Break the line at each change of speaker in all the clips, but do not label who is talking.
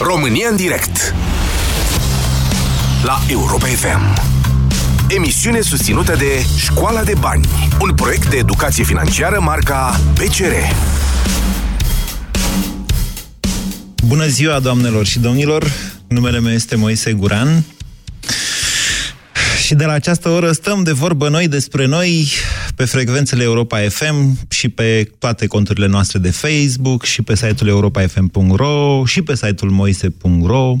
România în direct. La Europa FM Emisiune susținută de Școala de Bani Un proiect de educație financiară marca PCR
Bună ziua, doamnelor și domnilor! Numele meu este Moise Guran. Și de la această oră stăm de vorbă noi despre noi pe frecvențele Europa FM și pe toate conturile noastre de Facebook și pe site-ul europafm.ro și pe site-ul moise.ro.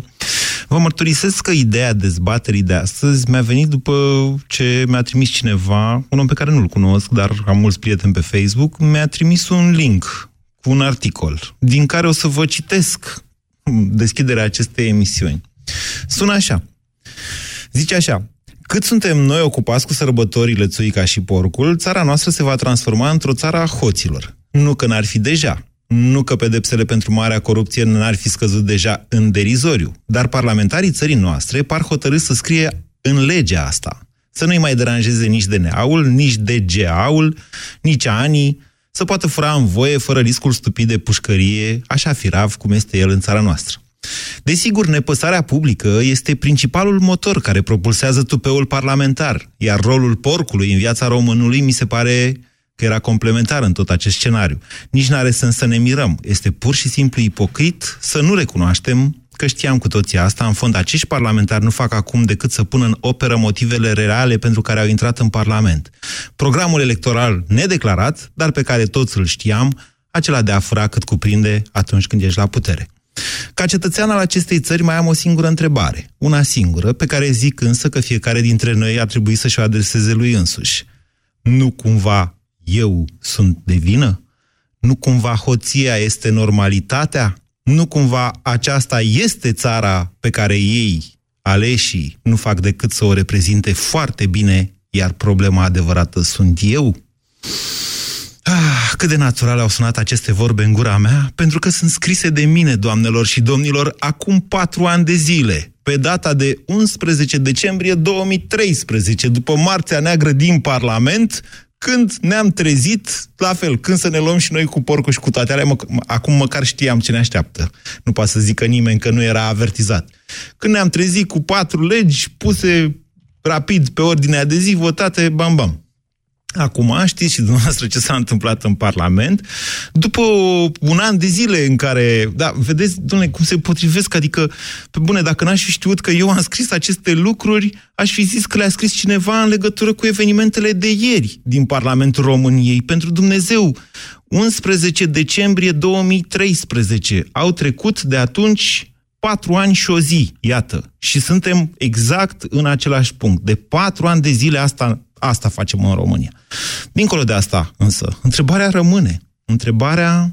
Vă mărturisesc că ideea dezbaterii de astăzi mi-a venit după ce mi-a trimis cineva, un om pe care nu-l cunosc, dar am mulți prieteni pe Facebook, mi-a trimis un link cu un articol, din care o să vă citesc deschiderea acestei emisiuni. Sună așa. Zice așa, cât suntem noi ocupați cu sărbătorile țuica și porcul, țara noastră se va transforma într-o țară a hoților. Nu că n-ar fi deja, nu că pedepsele pentru marea corupție n-ar fi scăzut deja în derizoriu, dar parlamentarii țării noastre par hotărâți să scrie în legea asta. Să nu-i mai deranjeze nici DNA-ul, nici DGA-ul, nici anii, să poată fura în voie fără riscul stupid de pușcărie, așa firav cum este el în țara noastră. Desigur, nepăsarea publică este principalul motor care propulsează tupeul parlamentar, iar rolul porcului în viața românului mi se pare că era complementar în tot acest scenariu. Nici n-are sens să ne mirăm. Este pur și simplu ipocrit să nu recunoaștem că știam cu toții asta. În fond, acești parlamentari nu fac acum decât să pună în operă motivele reale pentru care au intrat în Parlament. Programul electoral nedeclarat, dar pe care toți îl știam, acela de a fura cât cuprinde atunci când ești la putere. Ca cetățean al acestei țări mai am o singură întrebare, una singură, pe care zic însă că fiecare dintre noi ar trebui să-și o adreseze lui însuși. Nu cumva eu sunt de vină? Nu cumva hoția este normalitatea? Nu cumva aceasta este țara pe care ei, aleșii, nu fac decât să o reprezinte foarte bine, iar problema adevărată sunt eu? Ah, cât de natural au sunat aceste vorbe în gura mea, pentru că sunt scrise de mine, doamnelor și domnilor, acum patru ani de zile, pe data de 11 decembrie 2013, după Marțea Neagră din Parlament, când ne-am trezit, la fel, când să ne luăm și noi cu porcul și cu toate alea, mă, acum măcar știam ce ne așteaptă. Nu poate să zică nimeni că nu era avertizat. Când ne-am trezit cu patru legi puse rapid pe ordinea de zi, votate, bam, bam. Acum știți și dumneavoastră ce s-a întâmplat în Parlament, după un an de zile în care, da, vedeți, domnule, cum se potrivesc, adică, pe bune, dacă n-aș fi știut că eu am scris aceste lucruri, aș fi zis că le-a scris cineva în legătură cu evenimentele de ieri din Parlamentul României. Pentru Dumnezeu, 11 decembrie 2013, au trecut de atunci patru ani și o zi, iată, și suntem exact în același punct. De patru ani de zile asta Asta facem în România. Dincolo de asta, însă, întrebarea rămâne. Întrebarea...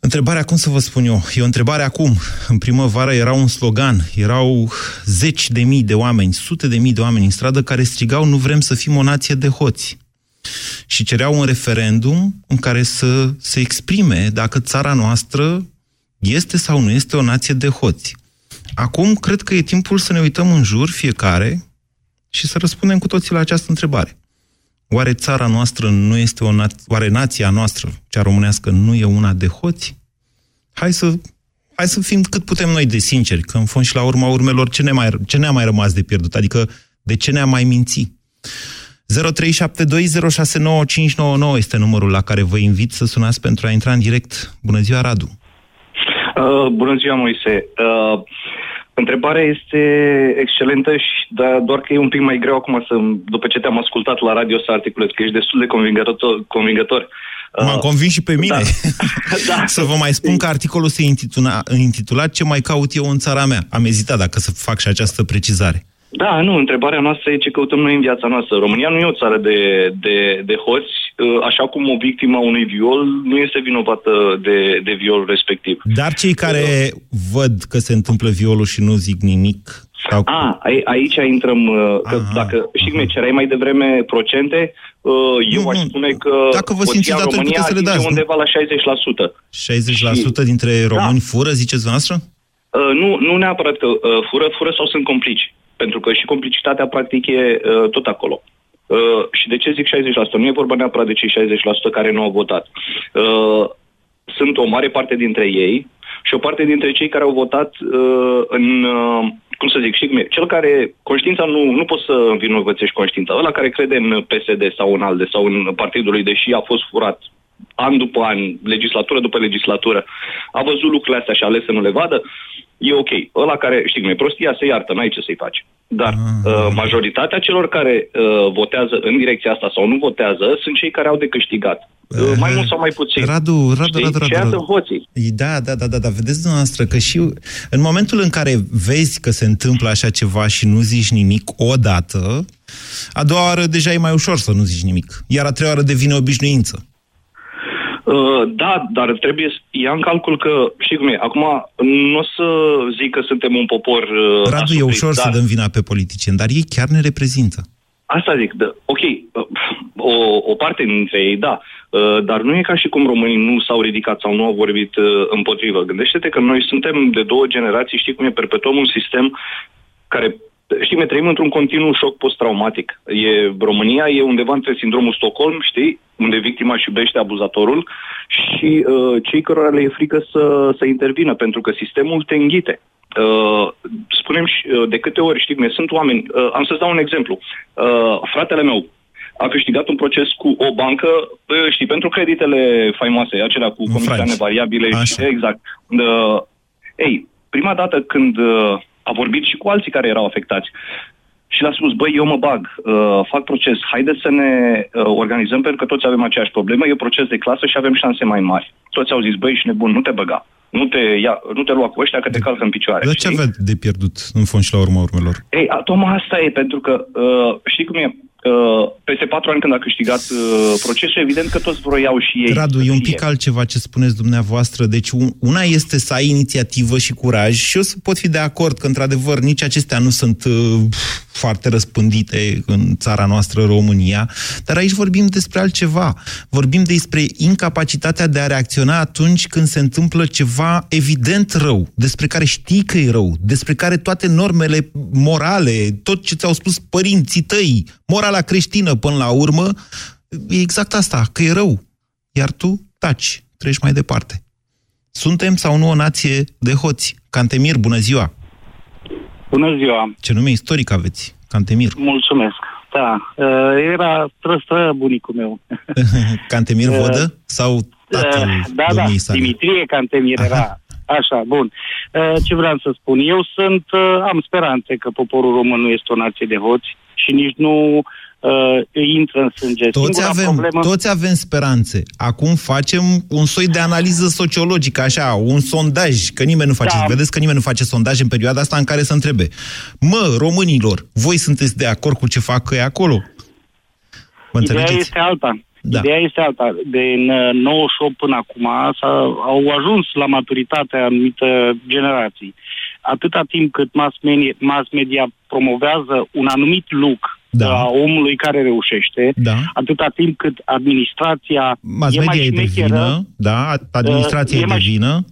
Întrebarea, cum să vă spun eu, e o întrebare acum. În primăvară era un slogan, erau zeci de mii de oameni, sute de mii de oameni în stradă care strigau nu vrem să fim o nație de hoți. Și cereau un referendum în care să se exprime dacă țara noastră este sau nu este o nație de hoți. Acum, cred că e timpul să ne uităm în jur, fiecare, și să răspundem cu toții la această întrebare. Oare țara noastră nu este o na- oare nația noastră, cea românească, nu e una de hoți? Hai să, hai să fim cât putem noi de sinceri, că în fond și la urma urmelor ce ne mai, ce ne-a mai rămas de pierdut? Adică de ce ne-a mai mințit? 0372069599 este numărul la care vă invit să sunați pentru a intra în direct. Bună ziua, Radu!
Uh, bună ziua, Moise! Uh, Întrebarea este excelentă, și dar doar că e un pic mai greu acum, să, după ce te-am ascultat la radio, să articulez, că ești destul de convingător. convingător.
M-am convins și pe mine. Da. da. să vă mai spun că articolul se intitula, intitulat Ce mai caut eu în țara mea. Am ezitat dacă să fac și această precizare.
Da, nu, întrebarea noastră e ce căutăm noi în viața noastră. România nu e o țară de, de, de hoți, ă, așa cum o victimă unui viol nu este vinovată de, de viol respectiv.
Dar cei care văd că se întâmplă violul și nu zic nimic...
Sau... A, aici intrăm, ă, că aha, dacă și cum cereai mai devreme procente, ă, eu nu, aș spune că
dacă vă simțiți România să le dați,
undeva la
60%. 60% și... dintre români da. fură, ziceți noastră?
Nu, nu neapărat că fură, fură sau sunt complici. Pentru că și complicitatea, practic, e uh, tot acolo. Uh, și de ce zic 60%? Nu e vorba neapărat de cei 60% care nu au votat. Uh, sunt o mare parte dintre ei și o parte dintre cei care au votat uh, în, uh, cum să zic, și cel care, conștiința nu, nu poți să învinovățești conștiința, ăla care crede în PSD sau în ALDE sau în partidul lui, deși a fost furat an după an, legislatură după legislatură, a văzut lucrurile astea și a ales să nu le vadă, e ok. Ăla care, știi cum e, prostia se iartă, n-ai ce să-i faci. Dar ah. uh, majoritatea celor care uh, votează în direcția asta sau nu votează sunt cei care au de câștigat. Uh, mai mult sau mai puțin.
Radu, Radu, Radu, Radu, Radu.
hoții.
Da, da, da, da, da. Vedeți dumneavoastră că și în momentul în care vezi că se întâmplă așa ceva și nu zici nimic odată, a doua oară deja e mai ușor să nu zici nimic. Iar a treia oară devine obișnuință.
Uh, da, dar trebuie să ia în calcul că, știi cum e, acum nu o să zic că suntem un popor... Uh,
Radu, e ușor dar... să dăm vina pe politicieni, dar ei chiar ne reprezintă.
Asta zic, da, ok, uh, o, o parte dintre ei, da, uh, dar nu e ca și cum românii nu s-au ridicat sau nu au vorbit uh, împotrivă. Gândește-te că noi suntem de două generații, știi cum e, perpetuăm un sistem care Știi, ne trăim într-un continuu șoc post-traumatic. E, România e undeva între sindromul Stockholm, știi, unde victima își iubește abuzatorul și uh, cei cărora le e frică să, să intervină, pentru că sistemul te înghite. Uh, spunem și uh, de câte ori, știi, sunt oameni, uh, am să-ți dau un exemplu. Uh, fratele meu a câștigat un proces cu o bancă, uh, știi, pentru creditele faimoase, acelea cu comisioane variabile, Așa. exact. Uh, ei, prima dată când uh, a vorbit și cu alții care erau afectați. Și le-a spus, băi, eu mă bag, uh, fac proces, haideți să ne uh, organizăm pentru că toți avem aceeași problemă, e proces de clasă și avem șanse mai mari. Toți au zis, băi, ești nebun, nu te băga. Nu te, ia, nu te lua cu ăștia că te calcă în picioare.
Dar ce avea de pierdut în fond și la urma urmelor?
Ei, tocmai asta e, pentru că uh, știi cum e, Uh, peste patru ani când a câștigat uh, procesul, evident că toți vroiau și ei.
Radu, e un pic altceva ce spuneți dumneavoastră. Deci una este să ai inițiativă și curaj și eu pot fi de acord că, într-adevăr, nici acestea nu sunt uh, foarte răspândite în țara noastră, România, dar aici vorbim despre altceva. Vorbim despre incapacitatea de a reacționa atunci când se întâmplă ceva evident rău, despre care știi că e rău, despre care toate normele morale, tot ce ți-au spus părinții tăi, morala creștină până la urmă, e exact asta, că e rău. Iar tu taci, treci mai departe. Suntem sau nu o nație de hoți? Cantemir, bună ziua!
Bună ziua!
Ce nume istoric aveți, Cantemir?
Mulțumesc! Da, uh, era trăstră bunicul meu.
Cantemir uh, Vodă? Sau tatăl uh,
Da, da,
sale?
Dimitrie Cantemir Aha. era. Așa, bun. Ce vreau să spun? Eu sunt, am speranțe că poporul român nu este o nație de hoți și nici nu uh, intră în sânge.
Toți avem, problemă... toți avem speranțe. Acum facem un soi de analiză sociologică, așa, un sondaj, că nimeni nu face. Da. Vedeți că nimeni nu face sondaj în perioada asta în care să întrebe. Mă, românilor, voi sunteți de acord cu ce fac ei acolo?
Mă Ideea este alta. Da. Ideea este alta. Din 98 uh, până acum au ajuns la maturitate anumite generații. Atâta timp cât mass media, mass media promovează un anumit look da. a omului care reușește, da. atâta timp cât administrația
mass
e
media
mai
e de vină, da, administrația uh, e, e de vină,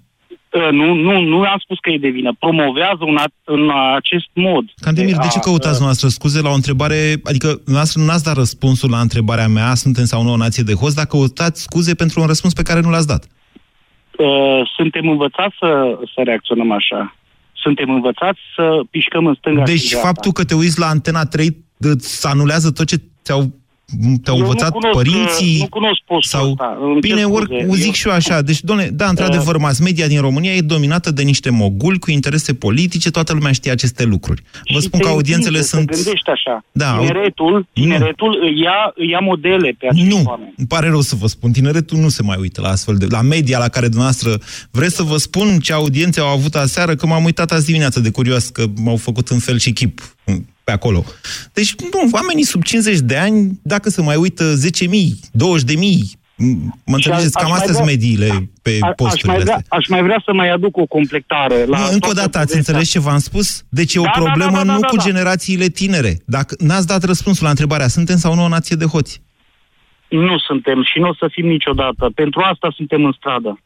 Uh, nu, nu, nu am spus că e de vină. Promovează un în acest mod.
Cantemir, de, de ce căutați uh, noastră scuze la o întrebare? Adică noastră nu ați dat răspunsul la întrebarea mea, suntem sau nu o nație de host, dacă căutați scuze pentru un răspuns pe care nu l-ați dat.
Uh, suntem învățați să, să reacționăm așa. Suntem învățați să pișcăm în stânga
Deci faptul că te uiți la Antena 3 îți anulează tot ce ți-au te-au învățat
nu cunosc,
părinții?
Nu cunosc postul
sau...
ăsta.
Bine, ori, zic eu... și eu așa. Deci, doamne, da, într-adevăr, mass media din România e dominată de niște moguli cu interese politice, toată lumea știe aceste lucruri. Vă
și
spun că audiențele sunt...
Să gândești așa.
Da,
tineretul, tineretul îi ia, îi ia modele pe acești
nu,
oameni.
îmi pare rău să vă spun. Tineretul nu se mai uită la astfel de... La media la care dumneavoastră... Vreți să vă spun ce audiențe au avut aseară? Că m-am uitat azi dimineață de curios, că m-au făcut în fel și chip pe acolo. Deci, nu, oamenii sub 50 de ani, dacă se mai uită 10.000, 20.000, Mă înțelegeți, cam astea sunt mediile pe posturile
aș mai, vrea, aș mai vrea să mai aduc o completare. La
nu, încă o dată, ați înțeles ce v-am spus? Deci e da, o problemă da, da, da, nu da, da, cu generațiile tinere. Dacă n-ați dat răspunsul la întrebarea, suntem sau nu o nație de hoți?
Nu suntem și nu o să fim niciodată. Pentru asta suntem în stradă.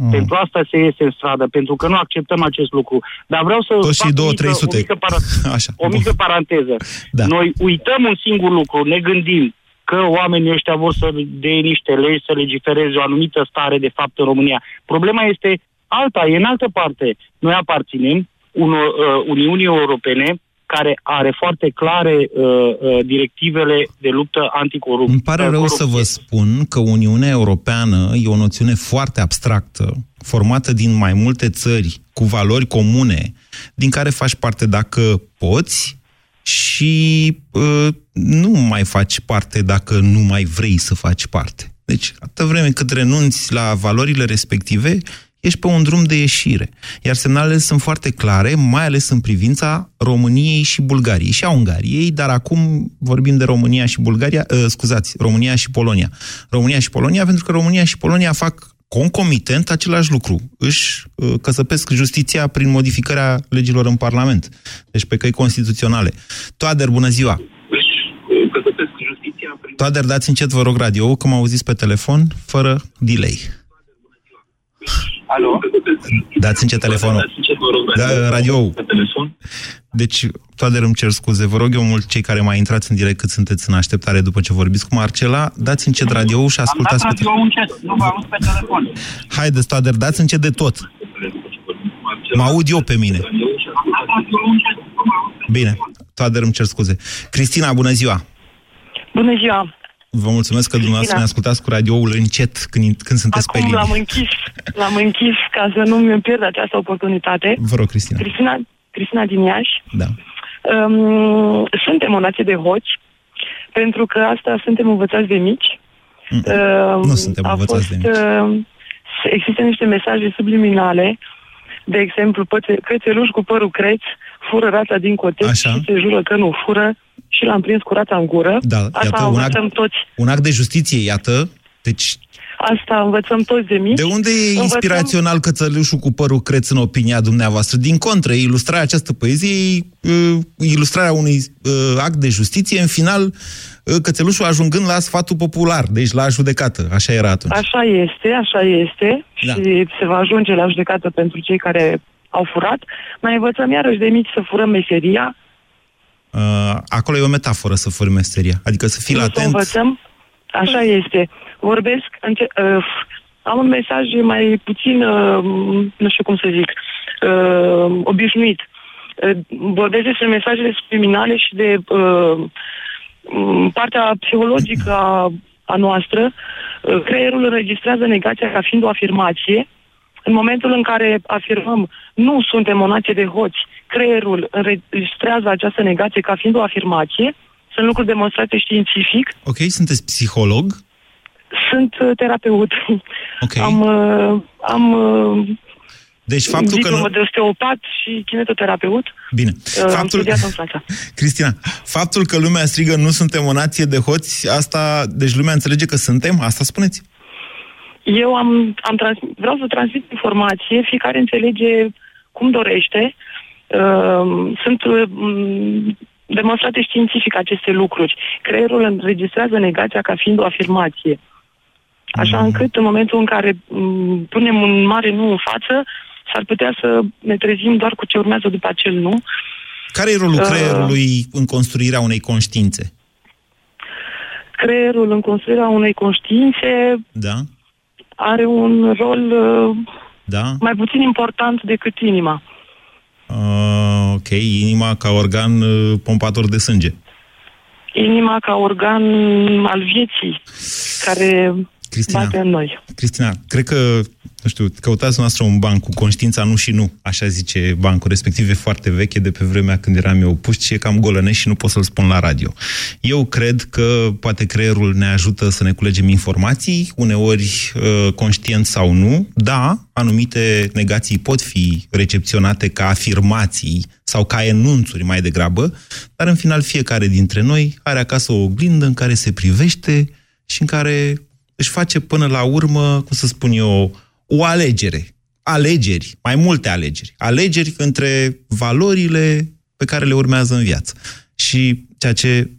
Mm. Pentru asta se iese în stradă, pentru că nu acceptăm acest lucru. Dar vreau să
Toți fac două, mică, o
mică, para... Așa, o mică paranteză. Da. Noi uităm un singur lucru, ne gândim că oamenii ăștia vor să dea niște legi, să legifereze o anumită stare de fapt în România. Problema este alta, e în altă parte. Noi aparținem unor, uh, Uniunii Europene care are foarte clare uh, uh, directivele de luptă anticorupție.
Îmi pare rău să vă spun că Uniunea Europeană e o noțiune foarte abstractă, formată din mai multe țări cu valori comune, din care faci parte dacă poți și uh, nu mai faci parte dacă nu mai vrei să faci parte. Deci, atâta vreme cât renunți la valorile respective, ești pe un drum de ieșire. Iar semnalele sunt foarte clare, mai ales în privința României și Bulgariei și a Ungariei, dar acum vorbim de România și Bulgaria, uh, scuzați, România și Polonia. România și Polonia, pentru că România și Polonia fac concomitent același lucru. Își uh, căsăpesc justiția prin modificarea legilor în Parlament. Deci pe căi constituționale. Toader, bună ziua! Toader, dați încet, vă rog, radio, că m-au zis pe telefon, fără delay.
Alo?
Dați încet telefonul. Da, radio. Deci, toate îmi cer scuze. Vă rog eu mult, cei care mai intrați în direct cât sunteți în așteptare după ce vorbiți cu Marcela, dați încet radio și ascultați
Am dat radio încet, nu vă pe telefon.
Haideți, Toader, dați încet de tot. Mă aud eu pe mine. Bine, Toader îmi cer scuze. Cristina, bună ziua!
Bună ziua!
Vă mulțumesc că dumneavoastră ne ascultați cu radioul încet când, când sunteți
Acum
pe linie.
l-am închis, l-am închis ca să nu mi pierd această oportunitate.
Vă rog, Cristina.
Cristina, Cristina din Iași.
Da.
Um, suntem o nație de hoți, pentru că asta suntem învățați de mici.
Mm. Uh, nu suntem a învățați fost, de mici. Uh,
există niște mesaje subliminale, de exemplu, cățeluși cu părul creț, fură rața din cotec Așa. și se jură că nu fură și l-am prins cu rața în gură.
Da, Asta iată, un act, toți. un act de justiție, iată. Deci
Asta învățăm toți de mici.
De unde e învățăm... inspirațional cățălușul cu părul creț în opinia dumneavoastră? Din contră, ilustrarea această poezie uh, ilustrarea unui uh, act de justiție, în final uh, cățelușul ajungând la sfatul popular, deci la judecată. Așa era atunci.
Așa este, așa este da. și se va ajunge la judecată pentru cei care au furat. Mai învățăm iarăși de mici să furăm meseria.
Uh, acolo e o metaforă să furi meseria, adică să fii nu atent. Să
învățăm, așa este. Vorbesc, înce- uh, am un mesaj mai puțin, uh, nu știu cum să zic, uh, obișnuit. Uh, vorbesc despre mesajele subliminale și de uh, partea psihologică a, a noastră. Uh, creierul înregistrează negația ca fiind o afirmație în momentul în care afirmăm nu suntem o nație de hoți, creierul înregistrează această negație ca fiind o afirmație, sunt lucruri demonstrate științific.
Ok, sunteți psiholog?
Sunt uh, terapeut.
Okay.
Am, uh, am uh,
deci faptul că nu...
de osteopat și kinetoterapeut.
Bine. Faptul...
Am în Franța.
Cristina, faptul că lumea strigă nu suntem o nație de hoți, asta, deci lumea înțelege că suntem? Asta spuneți?
Eu am, am trans, vreau să transmit informație, fiecare înțelege cum dorește. Uh, sunt uh, demonstrate științific aceste lucruri. Creierul înregistrează negația ca fiind o afirmație. Așa mm. încât în momentul în care um, punem un mare nu în față, s-ar putea să ne trezim doar cu ce urmează după acel nu.
Care e rolul uh, creierului în construirea unei conștiințe?
Creierul în construirea unei conștiințe
da
are un rol uh,
da?
mai puțin important decât inima.
Uh, ok, inima ca organ uh, pompator de sânge.
Inima ca organ al vieții, care Cristina, bate în noi.
Cristina, cred că nu știu, căutați noastră un banc cu conștiința nu și nu, așa zice bancul respectiv, e foarte veche de pe vremea când eram eu pus și e cam golănești și nu pot să-l spun la radio. Eu cred că poate creierul ne ajută să ne culegem informații, uneori uh, conștient sau nu. Da, anumite negații pot fi recepționate ca afirmații sau ca enunțuri mai degrabă, dar în final fiecare dintre noi are acasă o oglindă în care se privește și în care își face până la urmă, cum să spun eu, o alegere. Alegeri, mai multe alegeri. Alegeri între valorile pe care le urmează în viață. Și ceea ce,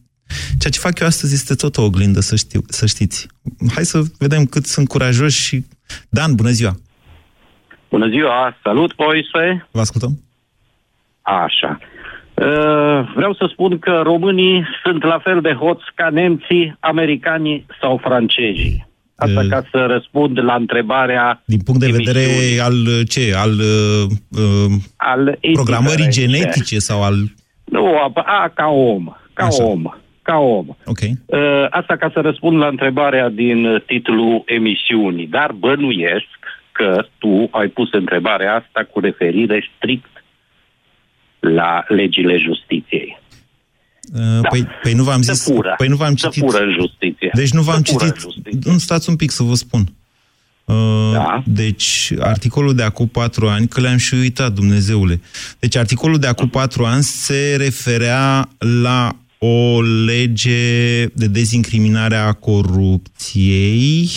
ceea ce fac eu astăzi este tot o oglindă, să, știu, să știți. Hai să vedem cât sunt curajoși și... Dan, bună ziua!
Bună ziua! Salut, Moise!
Vă ascultăm!
Așa. Uh, vreau să spun că românii sunt la fel de hoți ca nemții, americanii sau francezii. Asta ca să răspund la întrebarea...
Din punct de vedere al ce? Al, uh, al programării genetice sau al...
Nu, a, a ca om. Ca Așa. om. Ca om.
Okay.
Uh, asta ca să răspund la întrebarea din titlul emisiunii. Dar bănuiesc că tu ai pus întrebarea asta cu referire strict la legile justiției.
Uh, da. Păi, păi nu v-am zis...
Fură.
Păi nu v-am citit.
fură în justiție.
Deci nu v-am citit... Nu, stați un pic să vă spun. Uh, da. Deci, articolul de acum patru ani, că le-am și uitat, Dumnezeule. Deci, articolul de acum patru ani se referea la o lege de dezincriminare a corupției,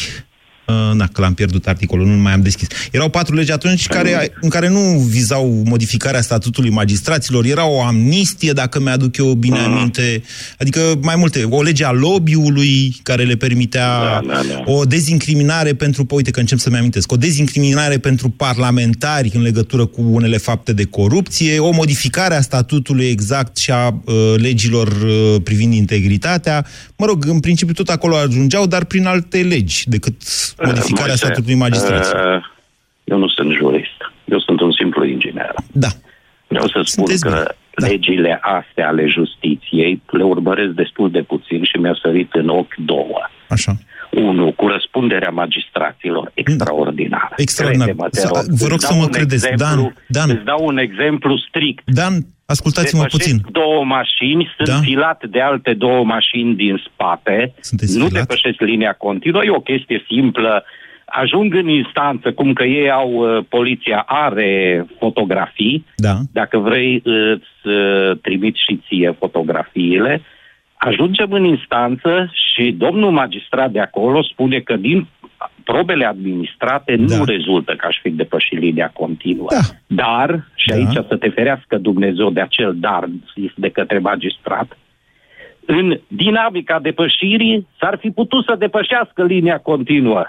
Uh, că l-am pierdut articolul, nu mai am deschis. Erau patru legi atunci care, în care nu vizau modificarea statutului magistraților, era o amnistie, dacă mi-aduc eu bine uh-huh. aminte, adică mai multe, o lege a lobby-ului care le permitea da, da, da. o dezincriminare pentru, uite că încep să-mi amintesc, o dezincriminare pentru parlamentari în legătură cu unele fapte de corupție, o modificare a statutului exact și a uh, legilor uh, privind integritatea. Mă rog, în principiu tot acolo ajungeau, dar prin alte legi decât modificarea statului magistrației? Uh,
eu nu sunt jurist. Eu sunt un simplu inginer.
Da.
Vreau să spun Sunteți că da. legile astea ale justiției le urmăresc destul de puțin și mi-a sărit în ochi două.
Așa.
Unu, cu răspunderea magistraților extraordinară.
Extraordinar. Vă rog să mă credeți. Exemplu, Dan, Dan.
Îți dau un exemplu strict.
Dan, ascultați-mă puțin.
două mașini, sunt da? filat de alte două mașini din spate,
Sunteți
nu
filat?
depășesc linia continuă, e o chestie simplă. Ajung în instanță, cum că ei au, uh, poliția are fotografii,
da.
dacă vrei îți uh, trimit și ție fotografiile, ajungem în instanță și domnul magistrat de acolo spune că din probele administrate da. nu rezultă că aș fi depășit linia continuă.
Da.
Dar, și da. aici să te ferească Dumnezeu de acel dar zis de către magistrat, în dinamica depășirii s-ar fi putut să depășească linia continuă.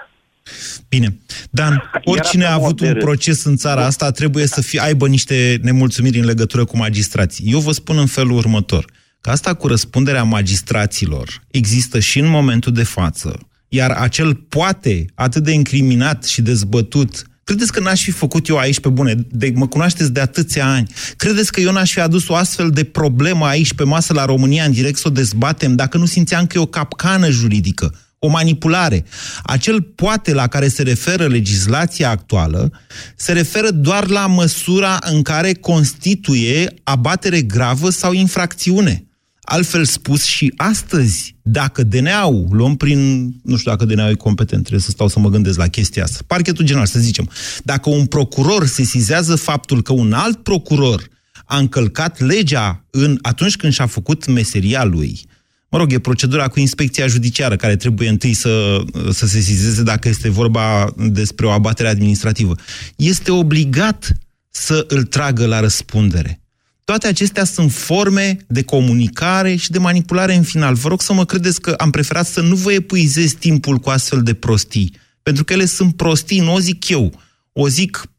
Bine. Dan, oricine a avut un proces în țara asta trebuie să fie, aibă niște nemulțumiri în legătură cu magistrații. Eu vă spun în felul următor, că asta cu răspunderea magistraților există și în momentul de față iar acel poate atât de incriminat și dezbătut Credeți că n-aș fi făcut eu aici pe bune? De, mă cunoașteți de atâția ani. Credeți că eu n-aș fi adus o astfel de problemă aici pe masă la România în direct să o dezbatem dacă nu simțeam că e o capcană juridică, o manipulare? Acel poate la care se referă legislația actuală se referă doar la măsura în care constituie abatere gravă sau infracțiune. Altfel spus, și astăzi, dacă DNA-ul, luăm prin, nu știu dacă DNA-ul e competent, trebuie să stau să mă gândesc la chestia asta, parchetul general, să zicem, dacă un procuror sesizează faptul că un alt procuror a încălcat legea în, atunci când și-a făcut meseria lui, mă rog, e procedura cu inspecția judiciară, care trebuie întâi să, să se sesizeze dacă este vorba despre o abatere administrativă, este obligat să îl tragă la răspundere. Toate acestea sunt forme de comunicare și de manipulare în final. Vă rog să mă credeți că am preferat să nu vă epuizez timpul cu astfel de prostii, pentru că ele sunt prostii, nu o zic eu. O zic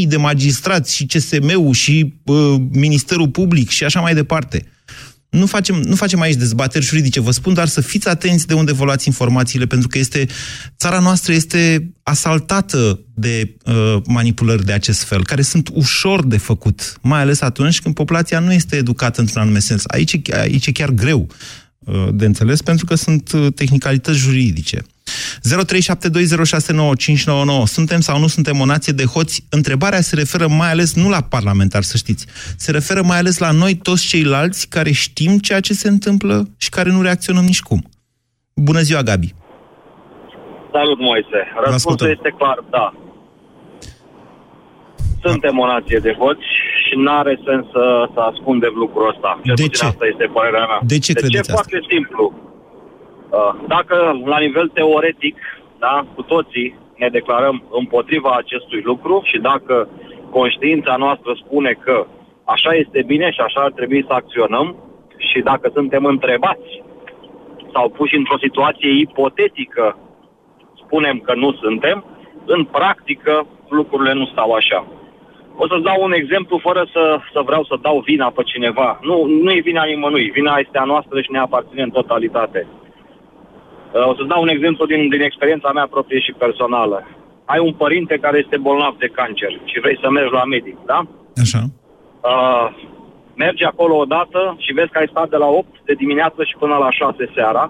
4.000 de magistrați și CSM-ul și uh, Ministerul Public și așa mai departe. Nu facem, nu facem aici dezbateri juridice, vă spun, dar să fiți atenți de unde vă luați informațiile, pentru că este, țara noastră este asaltată de uh, manipulări de acest fel, care sunt ușor de făcut, mai ales atunci când populația nu este educată într-un anume sens. Aici, aici e chiar greu uh, de înțeles, pentru că sunt uh, tehnicalități juridice. 0372069599. Suntem sau nu suntem o nație de hoți? Întrebarea se referă mai ales nu la parlamentar, să știți. Se referă mai ales la noi toți ceilalți care știm ceea ce se întâmplă și care nu reacționăm nici cum. Bună ziua, Gabi!
Salut, Moise! Răspunsul este clar, da. Suntem o nație de hoți și nu are sens să, să ascundem lucrul ăsta.
de ce?
Asta este părerea mea.
De ce de credeți
ce? Foarte simplu Uh, dacă la nivel teoretic, da, cu toții ne declarăm împotriva acestui lucru și dacă conștiința noastră spune că așa este bine și așa ar trebui să acționăm și dacă suntem întrebați sau puși într-o situație ipotetică, spunem că nu suntem, în practică lucrurile nu stau așa. O să-ți dau un exemplu fără să, să vreau să dau vina pe cineva. Nu, nu e vina nimănui. Vina este a noastră și ne aparține în totalitate. Uh, o să dau un exemplu din, din experiența mea proprie și personală. Ai un părinte care este bolnav de cancer și vrei să mergi la medic, da?
Așa. Uh,
mergi acolo odată și vezi că ai stat de la 8 de dimineață și până la 6 seara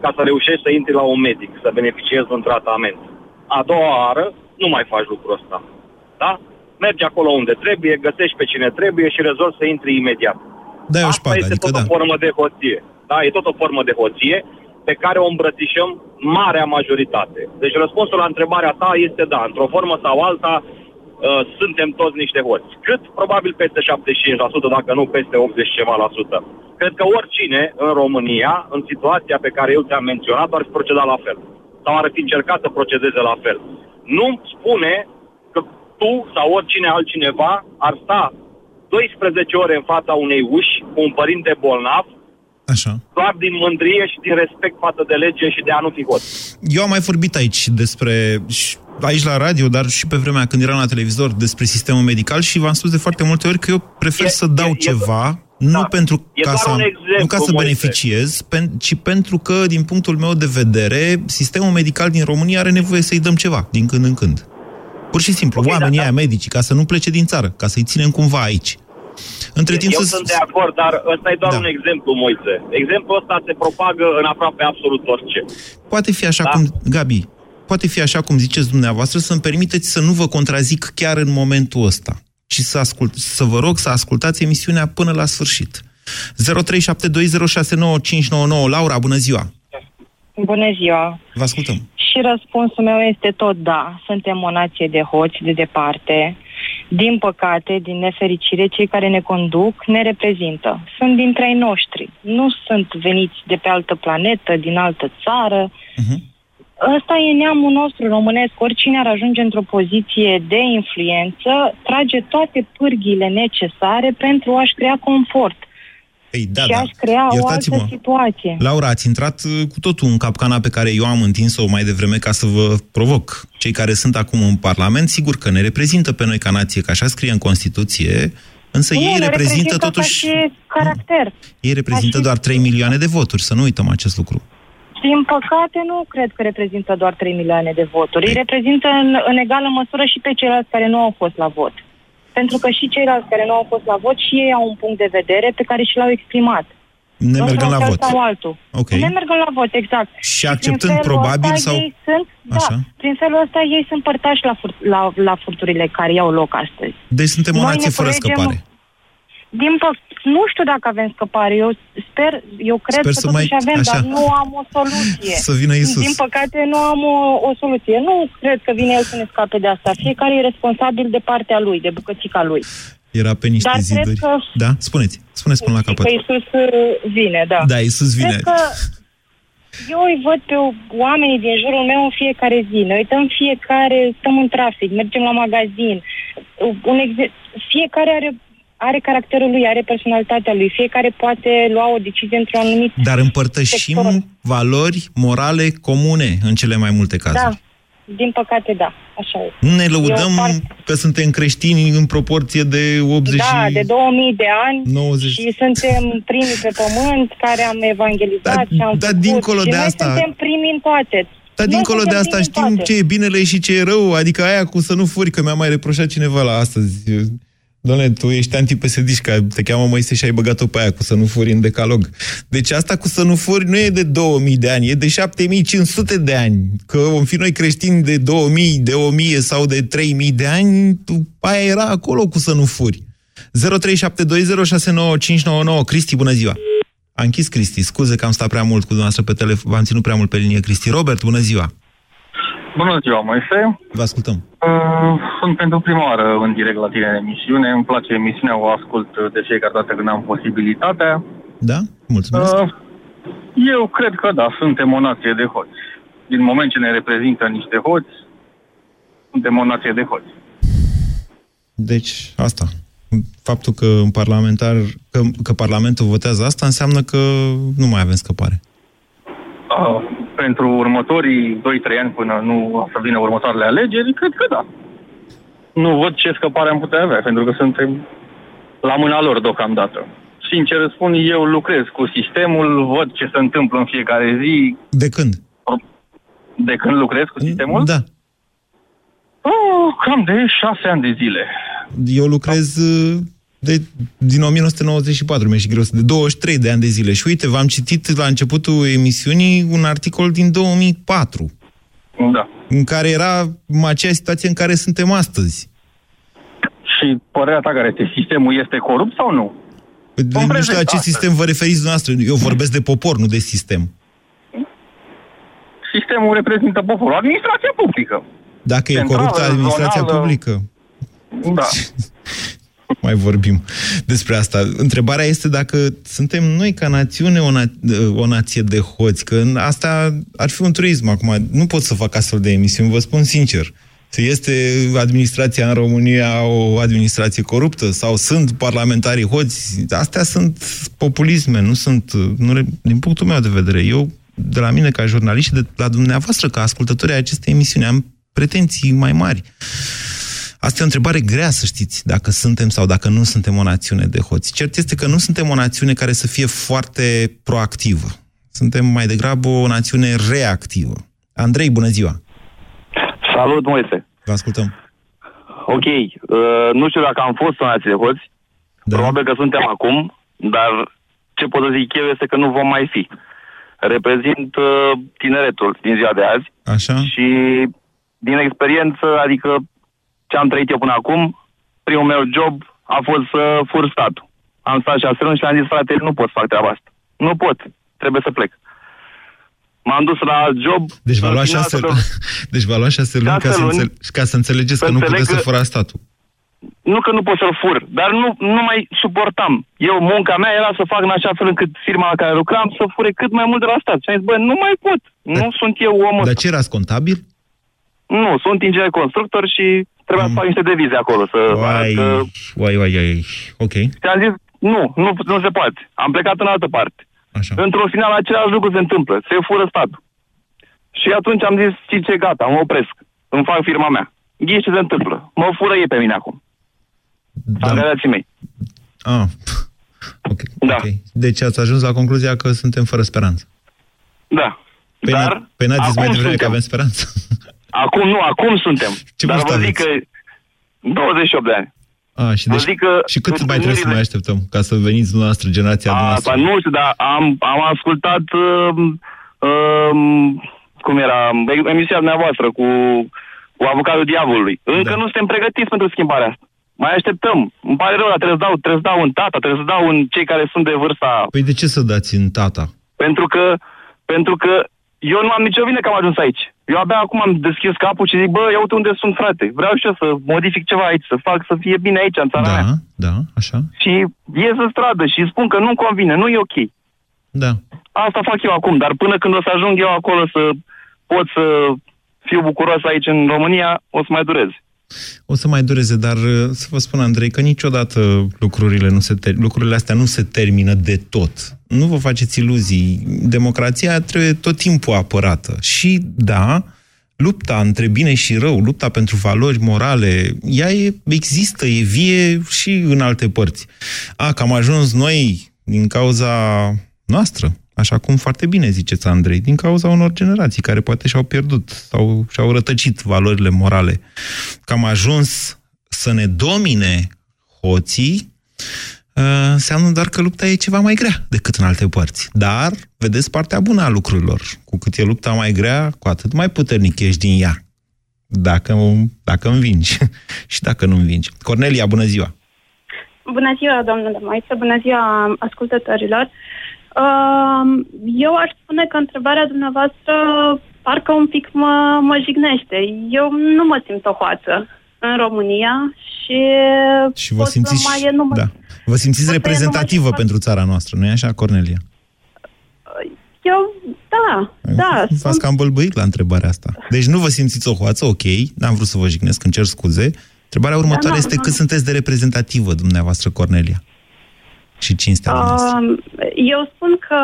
ca să reușești să intri la un medic, să beneficiezi un tratament. A doua oară nu mai faci lucrul ăsta. Da? Mergi acolo unde trebuie, găsești pe cine trebuie și rezolvi să intri imediat.
Da, Asta
șpagă, este
adică
tot
da.
o formă de hoție. Da, e tot o formă de hoție pe care o îmbrățișăm marea majoritate. Deci răspunsul la întrebarea ta este da, într-o formă sau alta uh, suntem toți niște hoți. Cât? Probabil peste 75%, dacă nu peste 80 ceva la sută. Cred că oricine în România, în situația pe care eu ți-am menționat, ar fi procedat la fel. Sau ar fi încercat să procedeze la fel. Nu spune că tu sau oricine altcineva ar sta 12 ore în fața unei uși cu un părinte bolnav
Așa.
Doar din mândrie și din respect față de lege și de a nu fi hot.
Eu am mai vorbit aici despre, aici la radio, dar și pe vremea când eram la televizor, despre sistemul medical și v-am spus de foarte multe ori că eu prefer e, să dau e, ceva, e, nu da. pentru
e
ca să,
exemplu,
nu ca să beneficiez, pen, ci pentru că, din punctul meu de vedere, sistemul medical din România are nevoie să-i dăm ceva, din când în când. Pur și simplu, okay, oamenii da, aia da. medici, ca să nu plece din țară, ca să-i ținem cumva aici.
Între timp Eu să... sunt de acord, dar ăsta e doar da. un exemplu, Moise. Exemplul ăsta se propagă în aproape absolut orice.
Poate fi așa da? cum... Gabi, poate fi așa cum ziceți dumneavoastră, să-mi permiteți să nu vă contrazic chiar în momentul ăsta, ci să, ascult, să vă rog să ascultați emisiunea până la sfârșit. 0372069599 Laura, bună ziua!
Bună ziua!
Vă ascultăm!
Și răspunsul meu este tot da. Suntem o nație de hoți de departe. Din păcate, din nefericire, cei care ne conduc ne reprezintă. Sunt dintre ai noștri. Nu sunt veniți de pe altă planetă, din altă țară. Uh-huh. Ăsta e neamul nostru românesc. Oricine ar ajunge într-o poziție de influență, trage toate pârghiile necesare pentru a-și crea confort.
Ei, da,
și
da.
aș crea o altă situație.
Laura, ați intrat uh, cu totul în capcana pe care eu am întins-o mai devreme ca să vă provoc. Cei care sunt acum în Parlament, sigur că ne reprezintă pe noi ca nație, că așa scrie în Constituție, însă
nu,
ei reprezintă,
reprezintă
totuși...
Ca caracter.
Ei reprezintă doar 3 milioane de voturi, să nu uităm acest lucru.
Din păcate, nu cred că reprezintă doar 3 milioane de voturi. Ei reprezintă în, în egală măsură și pe ceilalți care nu au fost la vot pentru că și ceilalți care nu au fost la vot și ei au un punct de vedere pe care și l-au exprimat.
Ne nu mergând la vot.
Sau altul.
Okay.
Ne mergând la vot, exact.
Și acceptând probabil sau...
Ei sunt, da, Așa. da, prin felul ăsta ei sunt părtași la, furt, la, la furturile care iau loc astăzi.
Deci suntem o nație fără scăpare.
Din păc, nu știu dacă avem scăpare. Eu sper, eu cred sper că totuși mai... avem, Așa. dar nu am o soluție.
Să vină Isus.
Din păcate nu am o, o soluție. Nu cred că vine el să ne scape de asta. Fiecare e responsabil de partea lui, de bucățica lui.
Era pe niște
dar
ziduri.
Că...
Da? Spuneți. Spuneți până la capăt.
Că Isus uh, vine, da.
Da, Isus vine.
Cred că eu îi văd pe oamenii din jurul meu în fiecare zi. Ne uităm fiecare, stăm în trafic, mergem la magazin. Un ex- fiecare are are caracterul lui, are personalitatea lui. Fiecare poate lua o decizie într-un anumit
Dar împărtășim sector. valori morale comune în cele mai multe cazuri.
Da, din păcate da, așa e.
Nu ne lăudăm part... că suntem creștini în proporție de 80
Da, de 2000 de ani
90.
și suntem primii pe pământ care am evangelizat da, și am
da,
făcut.
dincolo
și
de
noi
asta...
suntem primii în toate.
Dar dincolo de asta știm ce e binele și ce e rău, adică aia cu să nu furi, că mi-a mai reproșat cineva la astăzi. Doamne, tu ești antipsd că te cheamă Moise și ai băgat-o pe aia cu să nu furi în decalog. Deci asta cu să nu furi nu e de 2000 de ani, e de 7500 de ani. Că vom fi noi creștini de 2000, de 1000 sau de 3000 de ani, tu, aia era acolo cu să nu furi. 0372069599 Cristi, bună ziua! A închis Cristi, scuze că am stat prea mult cu dumneavoastră pe telefon, v-am ținut prea mult pe linie, Cristi. Robert, bună ziua!
Bună ziua, Moise.
Vă ascultăm.
Uh, sunt pentru prima oară în direct la tine în emisiune. Îmi place emisiunea, o ascult de fiecare dată când am posibilitatea.
Da? Mulțumesc. Uh,
eu cred că da, suntem o nație de hoți. Din moment ce ne reprezintă niște hoți, suntem o nație de hoți.
Deci, asta. Faptul că în parlamentar, că, că Parlamentul votează asta înseamnă că nu mai avem scăpare.
Uh, pentru următorii 2-3 ani până nu să vină următoarele alegeri, cred că da. Nu văd ce scăpare am putea avea, pentru că suntem la mâna lor deocamdată. Și sincer spun, eu lucrez cu sistemul, văd ce se întâmplă în fiecare zi.
De când?
De când lucrez cu sistemul?
Da.
Oh, cam de șase ani de zile.
Eu lucrez uh, de, din 1994, mi-e și greu, de 23 de ani de zile. Și uite, v-am citit la începutul emisiunii un articol din 2004.
Da.
În care era aceeași situație în care suntem astăzi.
Și părerea ta care este? Sistemul este corupt sau nu?
Păi, nu știu la ce sistem vă referiți dumneavoastră. Eu vorbesc de popor, nu de sistem.
Sistemul reprezintă poporul. Administrația publică.
Dacă e coruptă administrația zonală... publică.
Da.
Mai vorbim despre asta. Întrebarea este dacă suntem noi ca națiune o, na- o nație de hoți, că asta ar fi un turism acum. Nu pot să fac astfel de emisiuni, vă spun sincer. Este administrația în România o administrație coruptă sau sunt parlamentarii hoți? Astea sunt populisme, nu sunt... Nu, din punctul meu de vedere, eu, de la mine ca jurnalist și de la dumneavoastră ca ascultători acestei emisiuni, am pretenții mai mari. Asta e o întrebare grea, să știți, dacă suntem sau dacă nu suntem o națiune de hoți. Cert este că nu suntem o națiune care să fie foarte proactivă. Suntem mai degrabă o națiune reactivă. Andrei, bună ziua!
Salut, Moise!
Vă ascultăm.
Ok, uh, nu știu dacă am fost o nație de hoți, da. probabil că suntem acum, dar ce pot să zic eu este că nu vom mai fi. Reprezint uh, tineretul din ziua de azi
Așa.
și din experiență, adică ce am trăit eu până acum, primul meu job a fost să fur statul. Am stat șase luni și am zis, frate, nu pot să fac treaba asta. Nu pot, trebuie să plec. M-am dus la alt job.
Deci v-a luat șase, luni. deci v-a luat șase luni, ca, să înțele... ca să înțelegeți să că nu puteți că... să furați statul.
Nu că nu pot să-l fur, dar nu, nu mai suportam. Eu, munca mea era să fac în așa fel încât firma la care lucram să fure cât mai mult de la stat. Și am zis, bă, nu mai pot. Dar, nu sunt eu omul
Dar ce erați contabil?
Nu, sunt inginer constructor și trebuia mm. să fac niște devize acolo. Să
uai, că... uai, uai, uai, ok.
Și am zis, nu, nu, nu se poate. Am plecat în altă parte.
Așa.
Într-un final, același lucru se întâmplă. Se fură statul. Și atunci am zis, știți ce, gata, mă opresc. Îmi fac firma mea. Ghiși ce se întâmplă. Mă fură ei pe mine acum. Da. Angajații mei.
Ah. Okay.
Da.
Okay. Deci ați ajuns la concluzia că suntem fără speranță.
Da.
Pe păi Dar pe n-ați zis mai devreme că avem speranță.
Acum nu, acum suntem.
Ce
Dar
vă
zic că 28 de ani.
A, și, deci,
zic că
și cât mai trebuie să mai așteptăm ca să veniți dumneavoastră, generația
a,
noastră?
Nu știu, dar am, am ascultat uh, uh, cum era, emisia dumneavoastră cu, cu avocatul diavolului. Încă da. nu suntem pregătiți pentru schimbarea asta. Mai așteptăm. Îmi pare rău, dar trebuie să dau, trebuie să dau în tata, trebuie să dau în cei care sunt de vârsta...
Păi de ce să dați în tata?
Pentru că, pentru că eu nu am nicio vină că am ajuns aici. Eu abia acum am deschis capul și zic, bă, ia uite unde sunt, frate. Vreau și eu să modific ceva aici, să fac să fie bine aici, în țara
da,
mea.
Da, așa.
Și ies în stradă și spun că nu-mi convine, nu e ok.
Da.
Asta fac eu acum, dar până când o să ajung eu acolo să pot să fiu bucuros aici în România, o să mai dureze.
O să mai dureze, dar uh, să vă spun, Andrei, că niciodată lucrurile, nu se ter- lucrurile astea nu se termină de tot. Nu vă faceți iluzii. Democrația trebuie tot timpul apărată. Și, da, lupta între bine și rău, lupta pentru valori morale, ea e, există, e vie și în alte părți. A, că am ajuns noi din cauza noastră, Așa cum foarte bine ziceți, Andrei, din cauza unor generații care poate și-au pierdut sau și-au rătăcit valorile morale. Că am ajuns să ne domine hoții, uh, înseamnă doar că lupta e ceva mai grea decât în alte părți. Dar, vedeți partea bună a lucrurilor. Cu cât e lupta mai grea, cu atât mai puternic ești din ea. Dacă, dacă învingi și dacă nu învingi. Cornelia, bună ziua!
Bună ziua, domnule Moise, bună ziua ascultătorilor. Eu aș spune că întrebarea dumneavoastră parcă un pic mă, mă jignește. Eu nu mă simt o hoață în România și...
Și vă simțiți, mai număr... da. vă simțiți reprezentativă pentru țara noastră, nu-i așa, Cornelia?
Eu, da, da.
V-ați sunt... cam bălbăit la întrebarea asta. Deci nu vă simțiți o hoață, ok, n-am vrut să vă jignesc, îmi cer scuze. Întrebarea următoare da, este cât sunteți de reprezentativă dumneavoastră, Cornelia? Și cinstea uh,
Eu spun că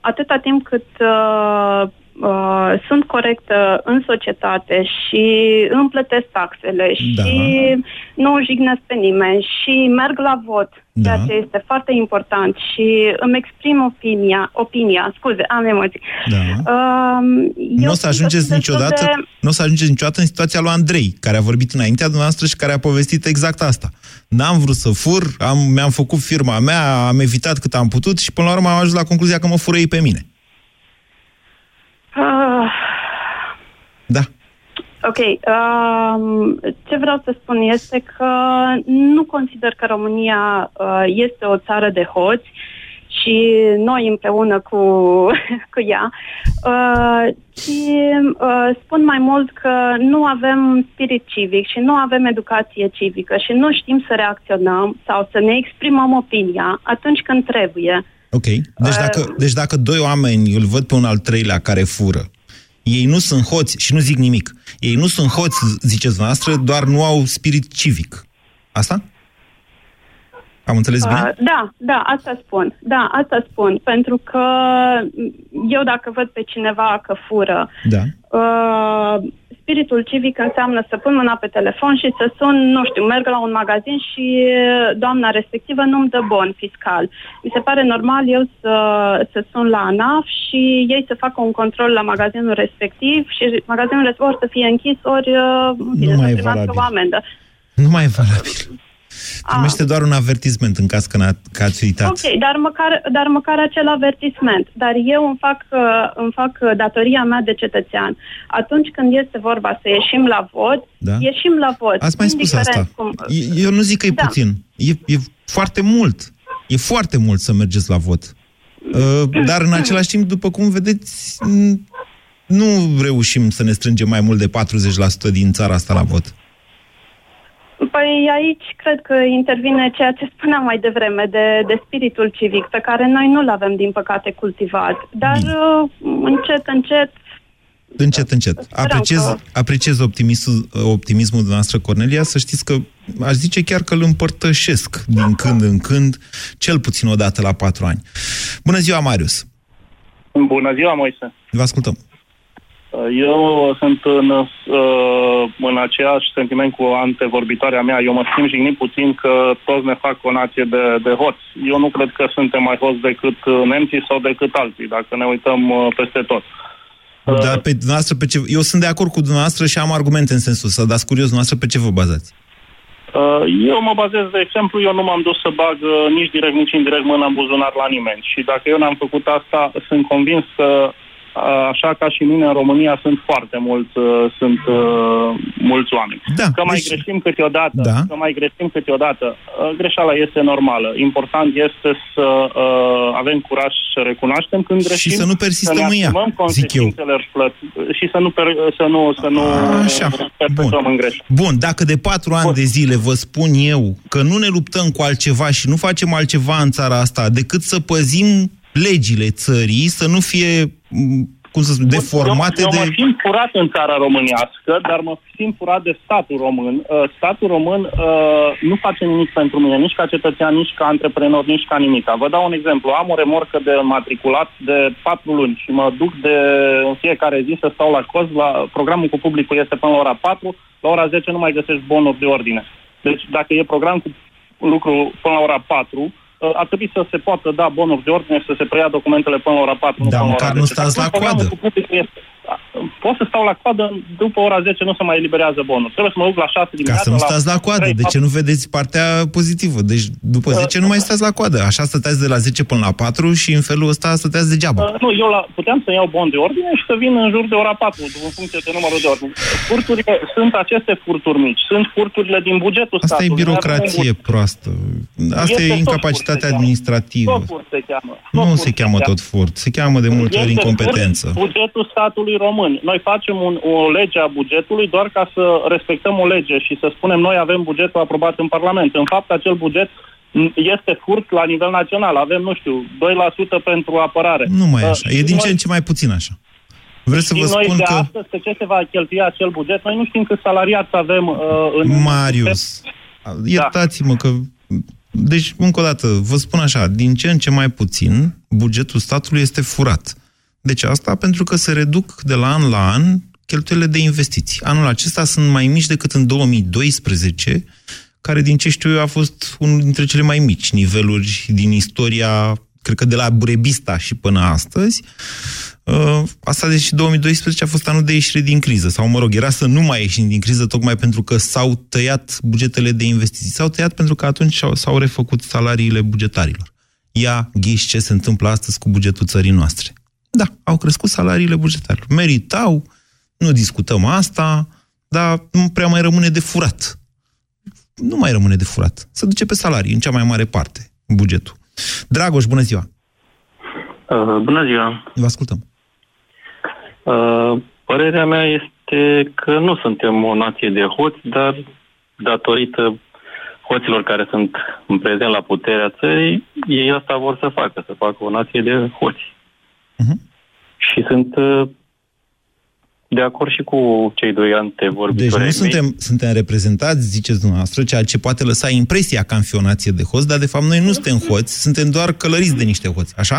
atâta timp cât uh, uh, sunt corectă în societate și îmi plătesc taxele
Da.
și nu jignesc pe nimeni și merg la vot,
Da.
ceea ce este foarte important și îmi exprim opinia, opinia scuze, am emoții.
Da.
Uh,
Nu o să ajungeți niciodată,
De...
nu o să ajungeți niciodată în situația lui Andrei, care a vorbit înaintea dumneavoastră și care a povestit exact asta. N-am vrut să fur, am, mi-am făcut firma mea, am evitat cât am putut și până la urmă am ajuns la concluzia că mă fură ei pe mine.
Uh,
Da.
Ok. Um, ce vreau să spun este că nu consider că România uh, este o țară de hoți și noi împreună cu, cu ea, uh, ci uh, spun mai mult că nu avem spirit civic și nu avem educație civică și nu știm să reacționăm sau să ne exprimăm opinia atunci când trebuie.
Ok. Deci dacă, deci dacă doi oameni îl văd pe un al treilea care fură, ei nu sunt hoți și nu zic nimic. Ei nu sunt hoți, ziceți noastră, doar nu au spirit civic. Asta? Am înțeles bine?
Uh, da, da, asta spun. Da, asta spun. Pentru că eu dacă văd pe cineva că fură,
Da.
Uh, spiritul civic înseamnă să pun mâna pe telefon și să sun, nu știu, merg la un magazin și uh, doamna respectivă nu-mi dă bon fiscal. Mi se pare normal eu să, să sun la ANAF și ei să facă un control la magazinul respectiv și magazinul respectiv ori să fie închis, ori uh, bine,
mai
să
e
primească
valabil.
o amendă.
Nu mai e valabil. Primește doar un avertisment în caz că, n-a- că ați uitat.
Ok, dar măcar, dar măcar acel avertisment. Dar eu îmi fac, uh, îmi fac uh, datoria mea de cetățean. Atunci când este vorba să ieșim la vot,
Da.
ieșim la vot.
Ați mai spus asta.
indiferent Cum...
E- Eu nu zic că e
Da.
puțin. E, e foarte mult. E foarte mult să mergeți la vot. Uh, Dar în același timp, după cum vedeți, m, nu reușim să ne strângem mai mult de 40% din țara asta la vot.
Păi aici cred că intervine ceea ce spuneam mai devreme de, de spiritul civic, pe care noi nu-l avem, din păcate, cultivat. Dar uh, încet, încet,
Încet, încet.
Sperăm
Apreciez,
că-
apreciez optimismul, optimismul dumneavoastră, Cornelia, să știți că aș zice chiar că îl împărtășesc din când în când, cel puțin o dată la patru ani. Bună ziua, Marius!
Bună ziua, Moise.
Vă ascultăm.
Eu sunt în, uh, în aceeași sentiment cu antevorbitoarea mea. Eu mă simt jignit puțin că toți ne fac o nație de, de hoți. Eu nu cred că suntem mai hoți decât uh, nemții sau decât alții, dacă ne uităm uh, peste tot.
Dar pe dumneavoastră, pe ce... Eu sunt de acord cu dumneavoastră și am argumente în sensul ăsta, dar sunt curios dumneavoastră pe ce vă bazați?
Uh, Eu mă bazez, de exemplu, eu nu m-am dus să bag uh, nici direct, nici indirect mâna în buzunar la nimeni. Și dacă eu n-am făcut asta, sunt convins că uh, așa ca și mine în România sunt foarte mulți, uh, sunt uh, mulți oameni.
Da,
că mai
deci-
greșim câteodată,
Da.
că mai greșim câteodată, uh, greșeala este normală. Important este să uh, avem curaj să recunoaștem când greșim.
să nu persistăm
să ne
în ea,
asumăm
zic eu.
consecințele plăt- și să nu, per, să nu, să nu
Așa,
perpetuăm în greș.
Bun, dacă de patru ani de zile vă spun eu că nu ne luptăm cu altceva și nu facem altceva în țara asta decât să păzim legile țării, să nu fie, m, cum să spun, deformate
eu, eu
de...
mă simt furat în țara românească, dar mă simt furat de statul român. Uh, statul român uh, nu face nimic pentru mine, nici ca cetățean, nici ca antreprenor, nici ca nimic. Vă dau un exemplu. Am o remorcă de matriculat de patru luni și mă duc de în fiecare zi să stau la coz. La, programul cu publicul este până la ora 4, la ora 10 nu mai găsești bonuri de ordine. Deci dacă e program cu lucru până la ora 4, uh, ar trebui să se poată da bonuri de ordine și să se preia documentele până la ora 4.
Da,
până la
măcar
ora
nu
10.
stați
Acum
la
programul
coadă.
cu publicul este- da, Pot să stau la coadă, după ora 10 nu se mai eliberează bonuri. Trebuie să mă duc la 6
Ca
dimineața.
să nu stați la coadă.
trei,
De ce
patru-
nu vedeți partea pozitivă? Deci după 10 nu mai stați la coadă. Așa stăteați de la 10 până la 4 și în felul ăsta stăteați degeaba.
Uh, nu, eu la, puteam să iau bon de ordine și să vin în jur de ora 4, în funcție de numărul de ordine. Furturile, sunt aceste furturi mici, sunt furturile din bugetul
Asta e
statului.
birocrație proastă. Asta
Este
e
tot
incapacitatea
furt, se cheamă.
administrativă.
Tot furt se cheamă.
Nu
Tot
se
furt
cheamă tot furt. Se cheamă de multe ori
Este
incompetență.
furt bugetul statului român. Noi facem un, o lege a bugetului doar ca să respectăm o lege și să spunem noi avem bugetul aprobat în Parlament. În fapt, acel buget m, este furt la nivel național. Avem, nu știu, 2% pentru apărare.
Nu mai e
Uh,
așa. E
și
din
noi-
ce în ce mai puțin așa. Vreau să vă
și noi
spun
de
că...
astăzi, pe ce se va cheltui acel buget, noi nu știm cât salariați avem uh, în...
Marius,
Da.
iertați-mă că... Deci, încă o dată, vă spun așa, din ce în ce mai puțin, bugetul statului este furat. De ce asta? Pentru că se reduc de la an la an cheltuielile de investiții. Anul acesta sunt mai mici decât în 2012, care, din ce știu eu, a fost unul dintre cele mai mici niveluri din istoria, cred că de la Burebista și până astăzi. Uh, asta deci 2012 a fost anul de ieșire din criză, sau mă rog, era să nu mai ieșim din criză tocmai pentru că s-au tăiat bugetele de investiții. S-au tăiat pentru că atunci s-au refăcut salariile bugetarilor. Ia ghiși ce se întâmplă astăzi cu bugetul țării noastre. Da, au crescut salariile bugetarilor. Meritau, nu discutăm asta, dar nu prea mai rămâne de furat. Nu mai rămâne de furat. Se duce pe salarii, în cea mai mare parte, bugetul. Dragoș, bună ziua!
Uh, bună ziua!
Vă ascultăm.
Uh, părerea mea este că nu suntem o nație de hoți, dar datorită hoților care sunt în prezent la puterea țării, ei asta vor să facă, să facă o nație de hoți. Uh-huh. Și sunt uh, de acord și cu cei doi antevorbitori.
Deci nu suntem, suntem reprezentați, ziceți dumneavoastră, ceea ce poate lăsa impresia că am fi o nație de hoți, dar de fapt noi nu suntem hoți, suntem doar călăriți de niște hoți, așa?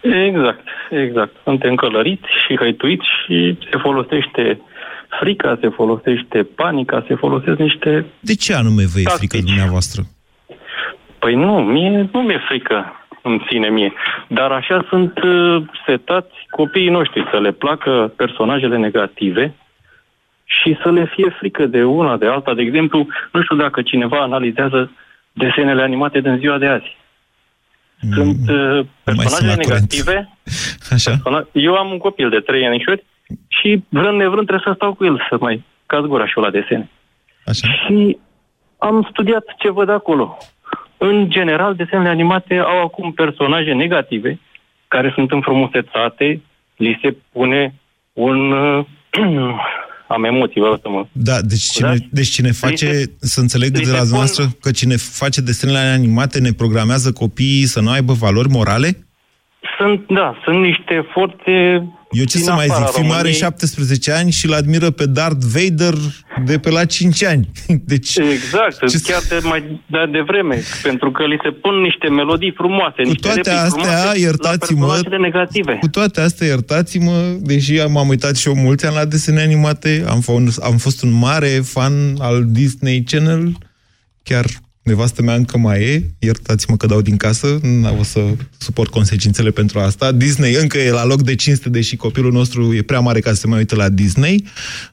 Exact, exact. Suntem călăriți și hăituiți și se folosește frica, se folosește panica, se folosesc niște...
De ce anume vă e tactici. frică dumneavoastră?
Păi nu, mie nu mi-e frică în sine mie. Dar așa sunt uh, setați copiii noștri, să le placă personajele negative și să le fie frică de una, de alta. De exemplu, nu știu dacă cineva analizează desenele animate din ziua de azi. Sunt uh, personaje negative.
Așa.
Persona- Eu am un copil de 3 anișori și vrând nevrând trebuie să stau cu el să mai caz gura și eu la desene.
Așa.
Și am studiat ce văd acolo. În general, desenele animate au acum personaje negative care sunt înfrumusețate, li se pune un... Uh, am emoții, vă să mă...
Da, deci cine, deci cine face, se, să înțeleg de la dumneavoastră, pun... că cine face desenele animate ne programează copiii să nu aibă valori morale?
Sunt, da, sunt niște forțe
eu ce să mai zic, fiul are 17 ani și îl admiră pe Darth Vader de pe la 5 ani. Deci,
exact, ce chiar de mai de, de vreme, pentru că li se pun niște melodii frumoase,
cu
niște
toate astea, iertați-mă,
negative.
Cu toate astea, iertați-mă, deși m-am uitat și eu mulți ani la desene animate, am, fost, am fost un mare fan al Disney Channel, chiar Nevastă mea încă mai e, iertați-mă că dau din casă, nu o să suport consecințele pentru asta. Disney încă e la loc de cinste, deși copilul nostru e prea mare ca să se mai uite la Disney.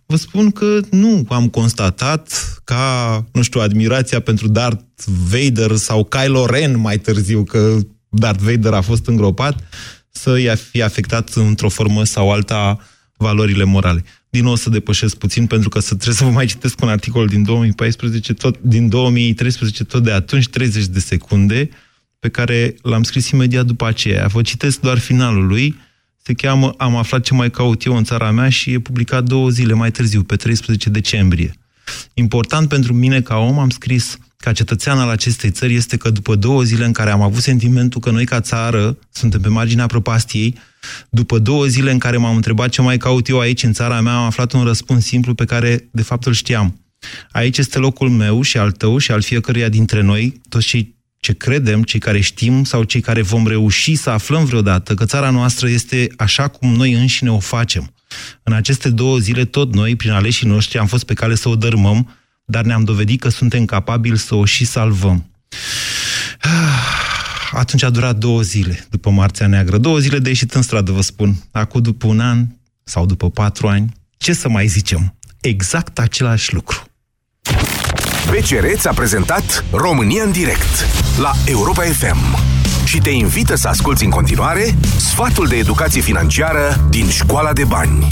Vă spun că nu am constatat ca, nu știu, admirația pentru Darth Vader sau Kylo Ren mai târziu, că Darth Vader a fost îngropat, să i-a fi afectat într-o formă sau alta valorile morale din nou să depășesc puțin, pentru că să trebuie să vă mai citesc un articol din 2014, tot, din 2013, tot de atunci, 30 de secunde, pe care l-am scris imediat după aceea. Vă citesc doar finalul lui, se cheamă Am aflat ce mai caut eu în țara mea și e publicat două zile mai târziu, pe 13 decembrie. Important pentru mine ca om, am scris ca cetățean al acestei țări este că după două zile în care am avut sentimentul că noi ca țară suntem pe marginea prăpastiei, după două zile în care m-am întrebat ce mai caut eu aici în țara mea, am aflat un răspuns simplu pe care de fapt îl știam. Aici este locul meu și al tău și al fiecăruia dintre noi, toți cei ce credem, cei care știm sau cei care vom reuși să aflăm vreodată că țara noastră este așa cum noi înșine o facem. În aceste două zile, tot noi, prin aleșii noștri, am fost pe cale să o dărmăm, dar ne-am dovedit că suntem capabili să o și salvăm. Atunci a durat două zile după Marțea Neagră. Două zile de ieșit în stradă, vă spun. Acum după un an sau după patru ani, ce să mai zicem? Exact același lucru.
BCR ți-a prezentat România în direct la Europa FM și te invită să asculti în continuare sfatul de educație financiară din Școala de Bani.